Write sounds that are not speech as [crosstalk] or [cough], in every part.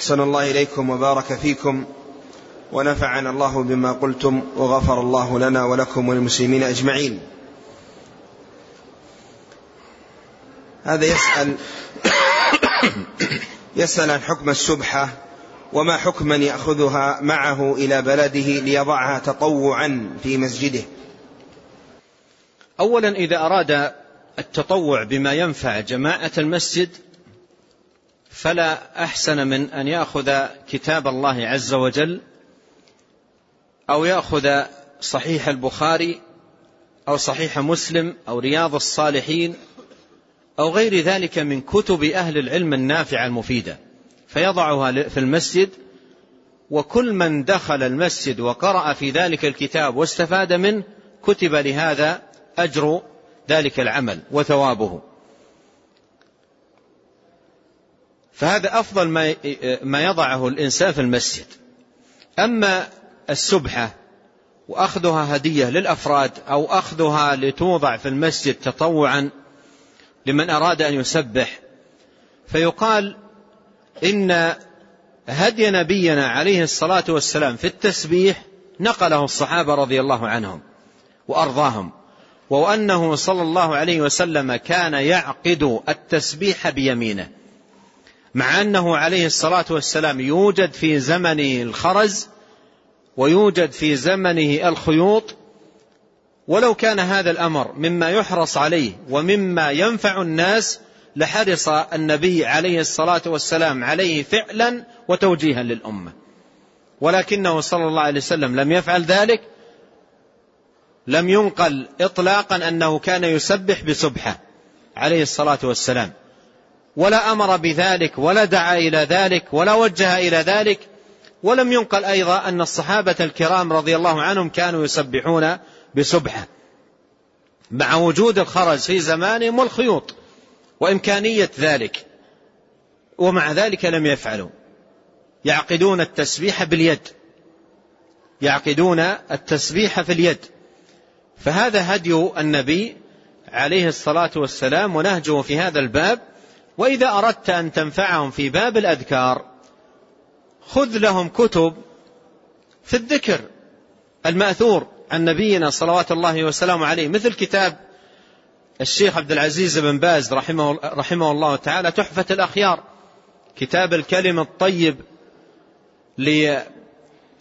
أحسن الله إليكم وبارك فيكم ونفعنا الله بما قلتم وغفر الله لنا ولكم وللمسلمين أجمعين. هذا يسأل [coughs] يسأل عن حكم السبحة وما حكم من يأخذها معه إلى بلده ليضعها تطوعا في مسجده. أولا إذا أراد التطوع بما ينفع جماعة المسجد فلا أحسن من أن يأخذ كتاب الله عز وجل أو يأخذ صحيح البخاري أو صحيح مسلم أو رياض الصالحين أو غير ذلك من كتب أهل العلم النافعة المفيدة. فيضعها في المسجد وكل من دخل المسجد وقرأ في ذلك الكتاب واستفاد منه كتب لهذا أجر ذلك العمل وثوابه. فهذا أفضل ما يضعه الإنسان في المسجد. أما السبحة وأخذها هدية للأفراد أو أخذها لتوضع في المسجد تطوعا لمن أراد أن يسبح فيقال إن هدي نبينا عليه الصلاة والسلام في التسبيح نقله الصحابة رضي الله عنهم وأرضاهم وأنه صلى الله عليه وسلم كان يعقد التسبيح بيمينه. مع أنه عليه الصلاة والسلام يوجد في زمنه الخرز ويوجد في زمنه الخيوط ولو كان هذا الأمر مما يحرص عليه ومما ينفع الناس لحرص النبي عليه الصلاة والسلام عليه فعلا وتوجيها للأمة. ولكنه صلى الله عليه وسلم لم يفعل ذلك لم ينقل إطلاقا أنه كان يسبح بسبحة عليه الصلاة والسلام. ولا أمر بذلك ولا دعا إلى ذلك ولا وجه إلى ذلك. ولم ينقل أيضا أن الصحابة الكرام رضي الله عنهم كانوا يسبحون بسبحة مع وجود الخرج في زمانهم والخيوط وإمكانية ذلك. ومع ذلك لم يفعلوا. يعقدون التسبيح باليد. يعقدون التسبيح في اليد. فهذا هدي النبي عليه الصلاة والسلام ونهجه في هذا الباب وإذا أردت أن تنفعهم في باب الأذكار خذ لهم كتب في الذكر المأثور عن نبينا صلوات الله وسلامه عليه مثل كتاب الشيخ عبد العزيز بن باز رحمه, رحمه الله تعالى تحفة الأخيار كتاب الكلم الطيب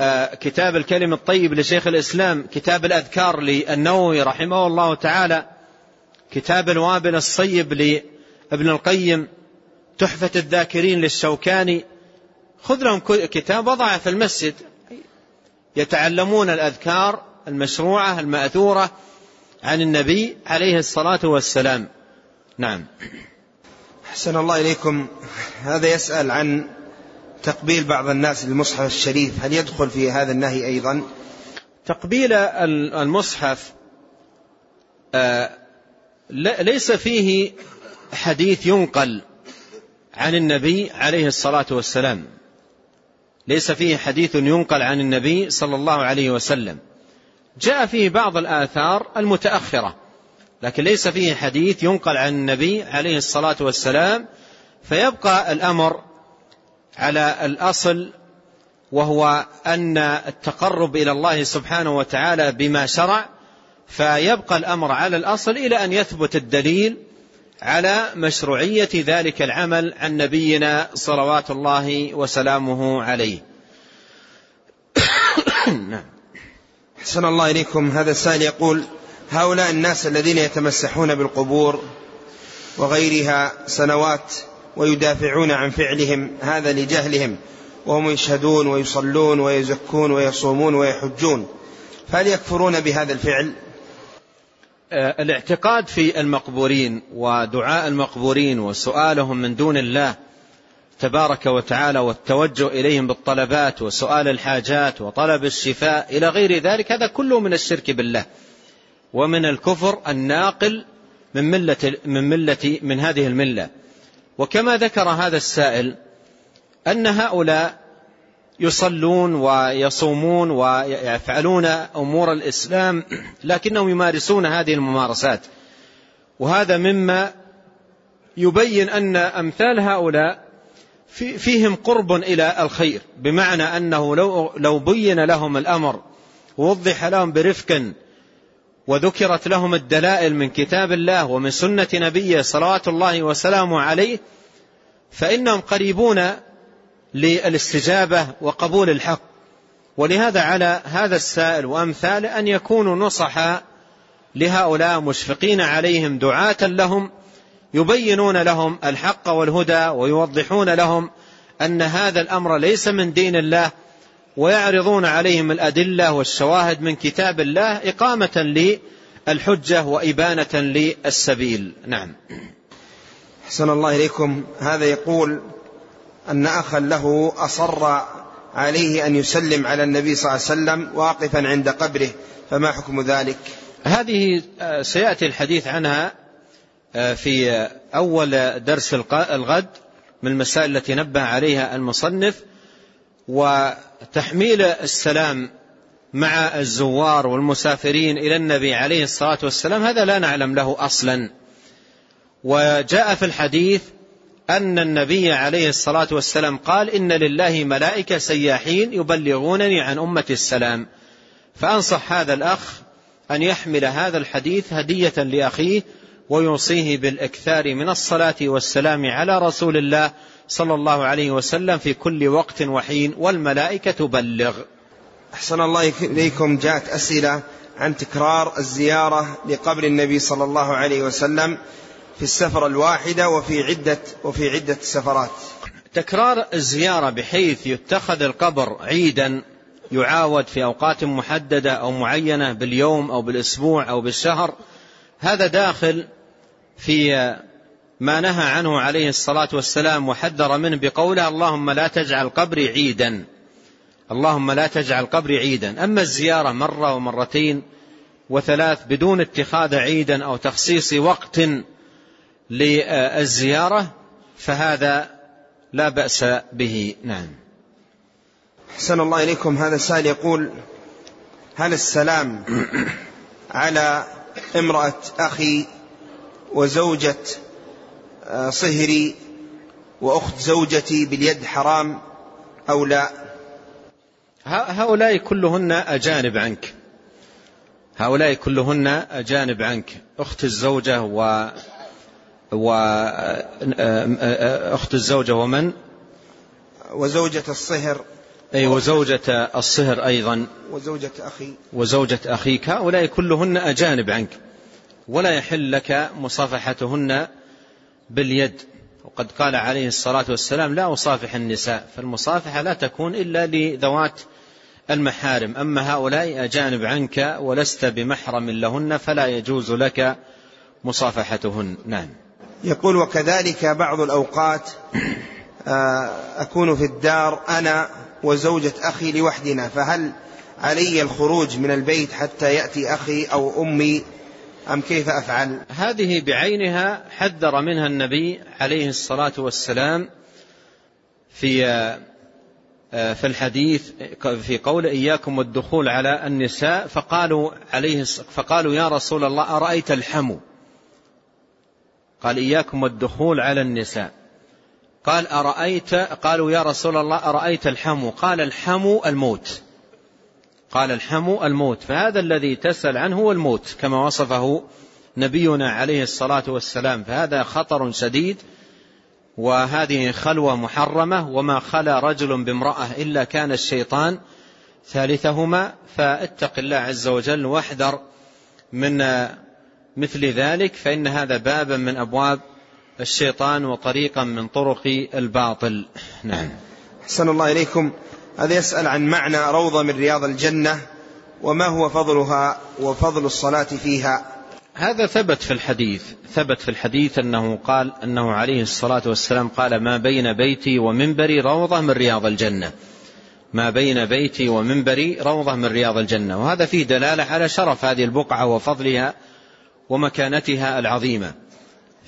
آه، كتاب الكلم الطيب لشيخ الإسلام كتاب الأذكار للنووي رحمه الله تعالى كتاب الوابل الصيب لابن القيم تحفة الذاكرين للشوكاني. خذ لهم كتاب وضعه في المسجد. يتعلمون الأذكار المشروعة المأثورة عن النبي عليه الصلاة والسلام. نعم. أحسن الله إليكم. هذا يسأل عن تقبيل بعض الناس للمصحف الشريف. هل يدخل في هذا النهي أيضا؟ تقبيل المصحف آه، ليس فيه حديث ينقل عن النبي عليه الصلاة والسلام. ليس فيه حديث ينقل عن النبي صلى الله عليه وسلم. جاء فيه بعض الآثار المتأخرة لكن ليس فيه حديث ينقل عن النبي عليه الصلاة والسلام. فيبقى الأمر على الأصل وهو أن التقرب إلى الله سبحانه وتعالى بما شرع فيبقى الأمر على الأصل إلى أن يثبت الدليل على مشروعية ذلك العمل عن نبينا صلوات الله وسلامه عليه. [coughs] نعم. حسن الله إليكم. هذا السائل يقول هؤلاء الناس الذين يتمسحون بالقبور وغيرها سنوات ويدافعون عن فعلهم هذا لجهلهم وهم يشهدون ويصلون ويزكون ويصومون ويحجون فهل يكفرون بهذا الفعل؟ الاعتقاد في المقبورين ودعاء المقبورين وسؤالهم من دون الله تبارك وتعالى والتوجه إليهم بالطلبات وسؤال الحاجات وطلب الشفاء إلى غير ذلك هذا كله من الشرك بالله ومن الكفر الناقل من ملة من ملة من هذه الملة. وكما ذكر هذا السائل أن هؤلاء يصلون ويصومون ويفعلون أمور الإسلام لكنهم يمارسون هذه الممارسات. وهذا مما يبين أن أمثال هؤلاء فيهم قرب إلى الخير بمعنى أنه لو, لو بين لهم الأمر ووضح لهم برفق وذكرت لهم الدلائل من كتاب الله ومن سنة نبيه صلوات الله وسلامه عليه فإنهم قريبون للاستجابة وقبول الحق. ولهذا على هذا السائل وأمثاله أن يكونوا نصحا لهؤلاء مشفقين عليهم دعاة لهم يبينون لهم الحق والهدى ويوضحون لهم أن هذا الأمر ليس من دين الله ويعرضون عليهم الأدلة والشواهد من كتاب الله إقامة للحجة وإبانة للسبيل. نعم. حسن الله إليكم. هذا يقول أن أخا له أصر عليه أن يسلم على النبي صلى الله عليه وسلم واقفا عند قبره فما حكم ذلك؟ هذه آه، سيأتي الحديث عنها آه، في أول درس الغد من المسائل التي نبه عليها المصنف وتحميل السلام مع الزوار والمسافرين إلى النبي عليه الصلاة والسلام هذا لا نعلم له أصلا. وجاء في الحديث أن النبي عليه الصلاة والسلام قال إن لله ملائكة سياحين يبلغونني عن أمة السلام. فأنصح هذا الأخ أن يحمل هذا الحديث هدية لأخيه ويوصيه بالإكثار من الصلاة والسلام على رسول الله صلى الله عليه وسلم في كل وقت وحين والملائكة تبلغ. أحسن الله إليكم. جاءت أسئلة عن تكرار الزيارة لقبر النبي صلى الله عليه وسلم. في السفرة الواحدة وفي عدة وفي عدة سفرات. تكرار الزيارة بحيث يتخذ القبر عيدا يعاود في أوقات محددة أو معينة باليوم أو بالأسبوع أو بالشهر هذا داخل في ما نهى عنه عليه الصلاة والسلام وحذر منه بقوله اللهم لا تجعل قبري عيدا اللهم لا تجعل قبري عيدا أما الزيارة مرة ومرتين وثلاث بدون اتخاذ عيدا أو تخصيص وقت للزيارة فهذا لا بأس به. نعم. حسن الله إليكم. هذا السائل يقول هل السلام على امرأة أخي وزوجة آه، صهري وأخت زوجتي باليد حرام أو لا؟ هؤلاء كلهن أجانب عنك. هؤلاء كلهن أجانب عنك. أخت الزوجة و وأخت الزوجة ومن؟ وزوجة الصهر. أي وزوجة الصهر أيضا. وزوجة أخي. وزوجة أخيك. هؤلاء كلهن أجانب عنك. ولا يحل لك مصافحتهن باليد. وقد قال عليه الصلاة والسلام لا أصافح النساء. فالمصافحة لا تكون إلا لذوات المحارم. أما هؤلاء أجانب عنك ولست بمحرم لهن فلا يجوز لك مصافحتهن. نعم. يقول وكذلك بعض الأوقات آه، أكون في الدار أنا وزوجة أخي لوحدنا فهل علي الخروج من البيت حتى يأتي أخي أو أمي؟ أم كيف أفعل؟ هذه بعينها حذر منها النبي عليه الصلاة والسلام في آه، في الحديث في قول إياكم والدخول على النساء فقالوا عليه فقالوا يا رسول الله أرأيت الحمو؟ قال إياكم والدخول على النساء. قال أرأيت قالوا يا رسول الله أرأيت الحمو؟ قال الحمو الموت. قال الحمو الموت. فهذا الذي تسأل عنه هو الموت كما وصفه نبينا عليه الصلاة والسلام. فهذا خطر شديد وهذه خلوة محرمة وما خلا رجل بامرأة إلا كان الشيطان ثالثهما. فاتق الله عز وجل واحذر من مثل ذلك فإن هذا بابا من أبواب الشيطان وطريقا من طرق الباطل. نعم. حسن الله إليكم. هذا يسأل عن معنى روضة من رياض الجنة وما هو فضلها وفضل الصلاة فيها. هذا ثبت في الحديث. ثبت في الحديث أنه قال أنه عليه الصلاة والسلام قال ما بين بيتي ومنبري روضة من رياض الجنة. ما بين بيتي ومنبري روضة من رياض الجنة. وهذا فيه دلالة على شرف هذه البقعة وفضلها ومكانتها العظيمة.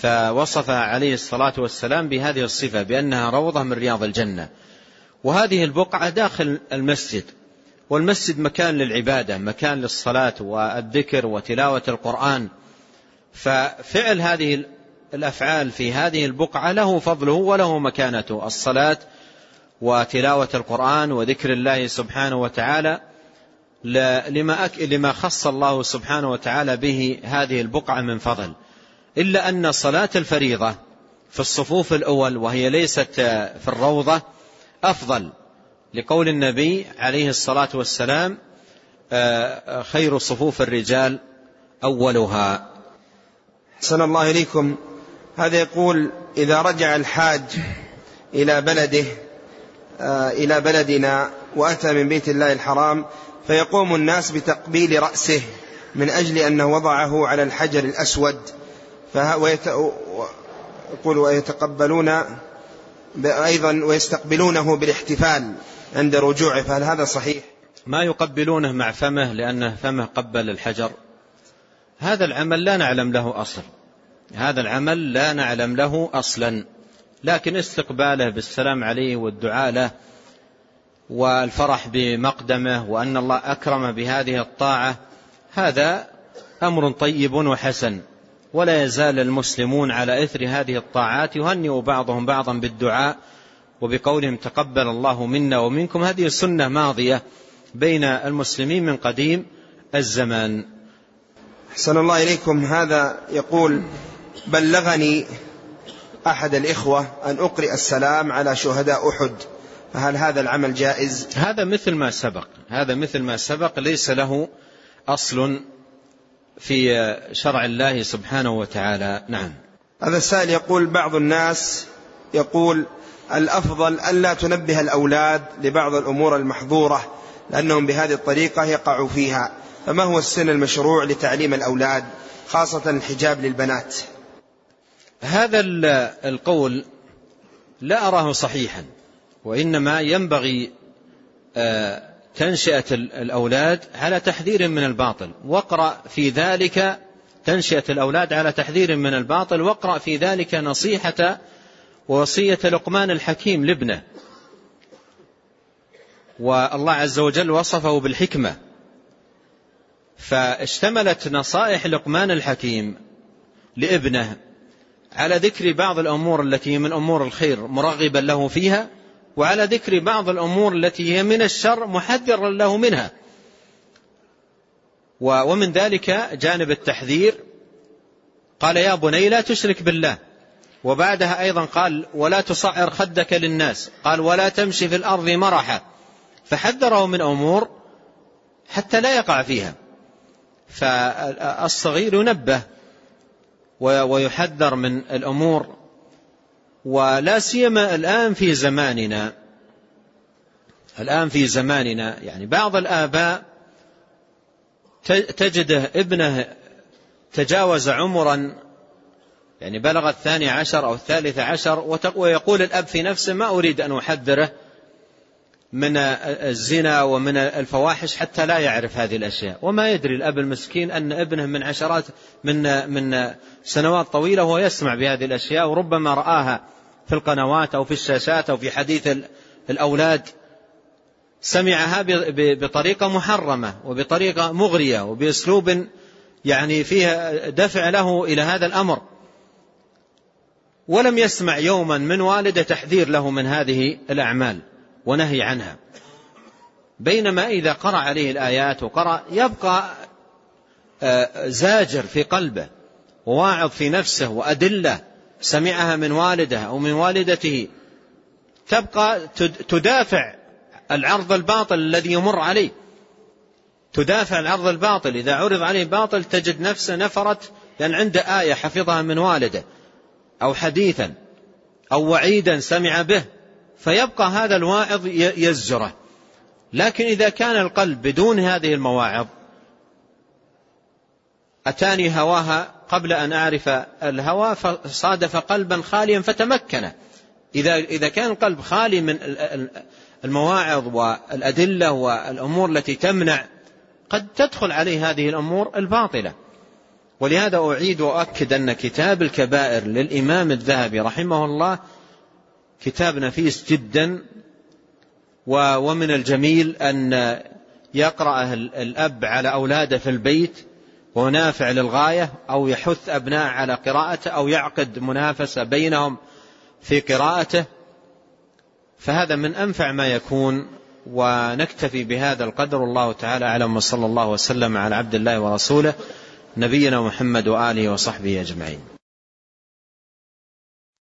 فوصفها عليه الصلاة والسلام بهذه الصفة بأنها روضة من رياض الجنة. وهذه البقعة داخل المسجد والمسجد مكان للعبادة مكان للصلاة والذكر وتلاوة القرآن. ففعل هذه الأفعال في هذه البقعة له فضله وله مكانته الصلاة وتلاوة القرآن وذكر الله سبحانه وتعالى. لما, لما خص الله سبحانه وتعالى به هذه البقعة من فضل. إلا أن صلاة الفريضة في الصفوف الأول وهي ليست في الروضة أفضل. لقول النبي عليه الصلاة والسلام آه، خير صفوف الرجال أولها. حسن الله إليكم. هذا يقول إذا رجع الحاج إلى بلده آه، إلى بلدنا وأتى من بيت الله الحرام فيقوم الناس بتقبيل رأسه من أجل أنه وضعه على الحجر الأسود. يقول ويتقبلون أيضا ويستقبلونه بالاحتفال عند رجوعه. فهل هذا صحيح؟ ما يقبلونه مع فمه لأنه فمه قبل الحجر. هذا العمل لا نعلم له أصل. هذا العمل لا نعلم له أصلا. لكن استقباله بالسلام عليه والدعاء له والفرح بمقدمه وأن الله أكرم بهذه الطاعة هذا أمر طيب وحسن. ولا يزال المسلمون على إثر هذه الطاعات يهنئ بعضهم بعضا بالدعاء وبقولهم تقبل الله منا ومنكم. هذه السنة ماضية بين المسلمين من قديم الزمان. أحسن الله إليكم. هذا يقول بلغني أحد الإخوة أن أقرئ السلام على شهداء أحد. فهل هذا العمل جائز؟ هذا مثل ما سبق. هذا مثل ما سبق. ليس له أصل في شرع الله سبحانه وتعالى. نعم. هذا السائل يقول بعض الناس يقول الأفضل ألا تنبه الأولاد لبعض الأمور المحظورة لأنهم بهذه الطريقة يقعوا فيها. فما هو السن المشروع لتعليم الأولاد خاصة الحجاب للبنات؟ هذا القول لا أراه صحيحا. وإنما ينبغي آه، تنشئة الأولاد على تحذير من الباطل. واقرأ في ذلك تنشئة الأولاد على تحذير من الباطل. واقرأ في ذلك نصيحة ووصية لقمان الحكيم لابنه. والله عز وجل وصفه بالحكمة. فاشتملت نصائح لقمان الحكيم لابنه على ذكر بعض الأمور التي من أمور الخير مرغبا له فيها. وعلى ذكر بعض الأمور التي هي من الشر محذرا له منها. ومن ذلك جانب التحذير. قال يا بني لا تشرك بالله. وبعدها أيضا قال ولا تصعر خدك للناس. قال ولا تمشي في الأرض مرحا. فحذره من أمور حتى لا يقع فيها. فالصغير ينبه ويحذر من الأمور ولا سيما الآن في زماننا. الآن في زماننا يعني بعض الآباء تجده ابنه تجاوز عمرا يعني بلغ الثاني عشر أو الثالث عشر ويقول الأب في نفسه ما أريد أن أحذره. من الزنا ومن الفواحش حتى لا يعرف هذه الأشياء. وما يدري الأب المسكين أن ابنه من عشرات من من سنوات طويلة وهو يسمع بهذه الأشياء وربما رآها في القنوات أو في الشاشات أو في حديث الأولاد سمعها بطريقة محرمة وبطريقة مغرية وبأسلوب يعني فيها دفع له إلى هذا الأمر. ولم يسمع يوما من والده تحذير له من هذه الأعمال. ونهي عنها. بينما إذا قرأ عليه الآيات وقرأ يبقى آه، زاجر في قلبه وواعظ في نفسه وأدلة سمعها من والده أو من والدته تبقى تدافع العرض الباطل الذي يمر عليه. تدافع العرض الباطل. إذا عرض عليه باطل تجد نفسه نفرت لأن عنده آية حفظها من والده أو حديثا أو وعيدا سمع به. فيبقى هذا الواعظ يزجره لكن إذا كان القلب بدون هذه المواعظ أتاني هواها قبل أن أعرف الهوى فصادف قلبا خاليا فتمكن. إذا إذا كان القلب خالي من المواعظ والأدلة والأمور التي تمنع قد تدخل عليه هذه الأمور الباطلة. ولهذا أعيد وأؤكد أن كتاب الكبائر للإمام الذهبي رحمه الله كتاب نفيس جدا ومن الجميل أن يقرأ الأب على أولاده في البيت ونافع للغاية أو يحث أبناء على قراءته أو يعقد منافسة بينهم في قراءته. فهذا من أنفع ما يكون ونكتفي بهذا القدر. الله تعالى أعلم وصلى الله وسلم على عبد الله ورسوله نبينا محمد وآله وصحبه أجمعين.